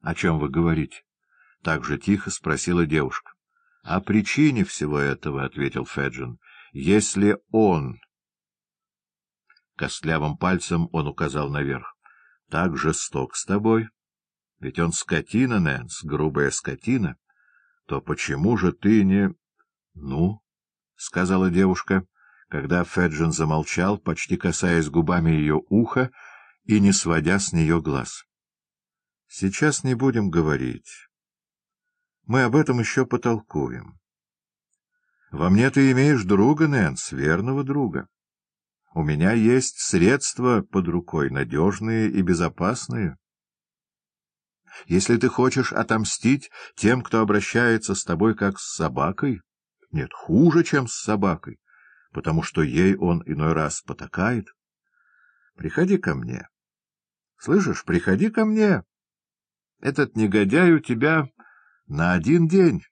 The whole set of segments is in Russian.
— О чем вы говорите? — так же тихо спросила девушка. — О причине всего этого, — ответил Феджин. — Если он... Костлявым пальцем он указал наверх. — Так жесток с тобой. Ведь он скотина, Нэнс, грубая скотина. То почему же ты не... — Ну, — сказала девушка, когда Феджин замолчал, почти касаясь губами ее уха и не сводя с нее глаз. — Сейчас не будем говорить. Мы об этом еще потолкуем. Во мне ты имеешь друга, Нэнс, верного друга. У меня есть средства под рукой, надежные и безопасные. Если ты хочешь отомстить тем, кто обращается с тобой как с собакой, нет, хуже, чем с собакой, потому что ей он иной раз потакает, приходи ко мне. Слышишь, приходи ко мне. Этот негодяй у тебя на один день.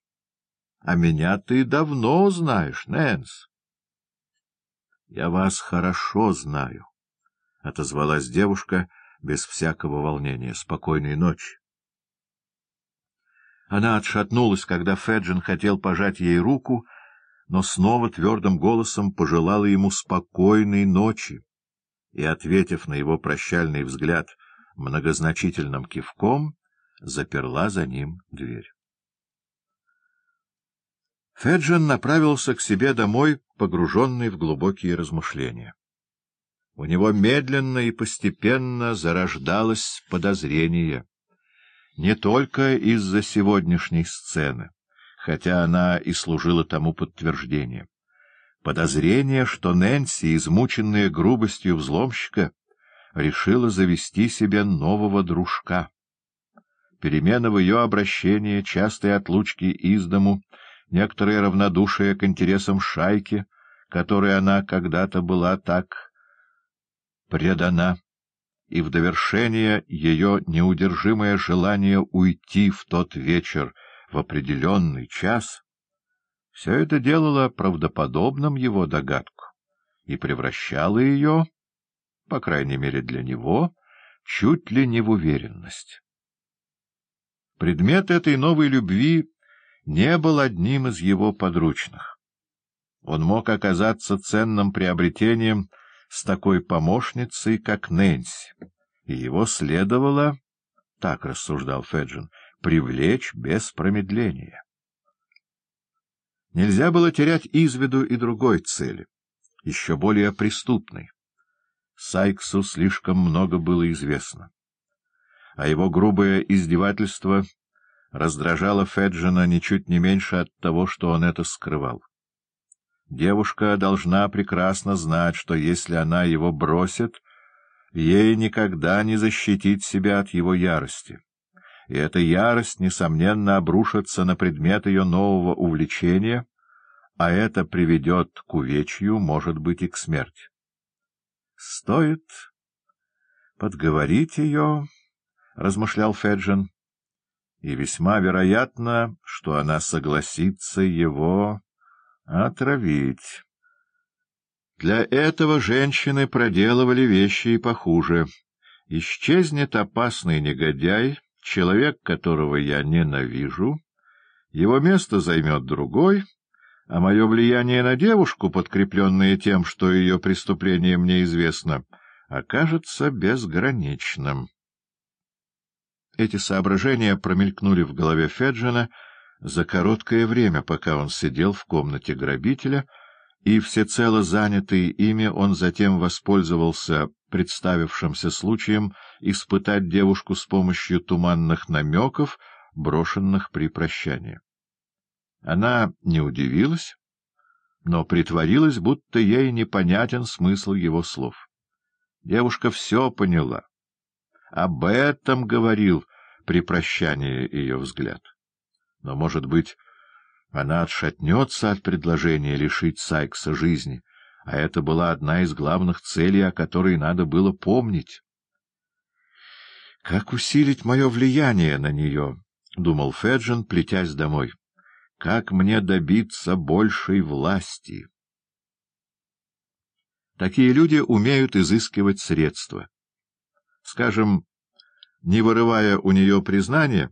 А меня ты давно знаешь, Нэнс. — Я вас хорошо знаю, — отозвалась девушка без всякого волнения. — Спокойной ночи. Она отшатнулась, когда Феджин хотел пожать ей руку, но снова твердым голосом пожелала ему спокойной ночи и, ответив на его прощальный взгляд многозначительным кивком, заперла за ним дверь. Феджин направился к себе домой, погруженный в глубокие размышления. У него медленно и постепенно зарождалось подозрение. Не только из-за сегодняшней сцены, хотя она и служила тому подтверждением. Подозрение, что Нэнси, измученная грубостью взломщика, решила завести себе нового дружка. Перемена в ее обращении, частые отлучки из дому — некоторое равнодушие к интересам шайки, которой она когда-то была так предана, и в довершение ее неудержимое желание уйти в тот вечер в определенный час, все это делало правдоподобным его догадку и превращало ее, по крайней мере для него, чуть ли не в уверенность. Предмет этой новой любви не был одним из его подручных. Он мог оказаться ценным приобретением с такой помощницей, как Нэнси, и его следовало, так рассуждал Феджин, привлечь без промедления. Нельзя было терять из виду и другой цели, еще более преступной. Сайксу слишком много было известно, а его грубое издевательство — раздражала Феджина ничуть не меньше от того, что он это скрывал. Девушка должна прекрасно знать, что если она его бросит, ей никогда не защитить себя от его ярости. И эта ярость, несомненно, обрушится на предмет ее нового увлечения, а это приведет к увечью, может быть, и к смерти. Стоит подговорить ее, — размышлял Феджин, и весьма вероятно, что она согласится его отравить. Для этого женщины проделывали вещи и похуже. Исчезнет опасный негодяй, человек, которого я ненавижу, его место займет другой, а мое влияние на девушку, подкрепленное тем, что ее преступление мне известно, окажется безграничным. Эти соображения промелькнули в голове Феджина за короткое время, пока он сидел в комнате грабителя, и, всецело занятый ими, он затем воспользовался представившимся случаем испытать девушку с помощью туманных намеков, брошенных при прощании. Она не удивилась, но притворилась, будто ей непонятен смысл его слов. Девушка все поняла об этом говорил при прощании ее взгляд. Но, может быть, она отшатнется от предложения лишить Сайкса жизни, а это была одна из главных целей, о которой надо было помнить. «Как усилить мое влияние на нее?» — думал Феджин, плетясь домой. «Как мне добиться большей власти?» Такие люди умеют изыскивать средства. Скажем, не вырывая у нее признания,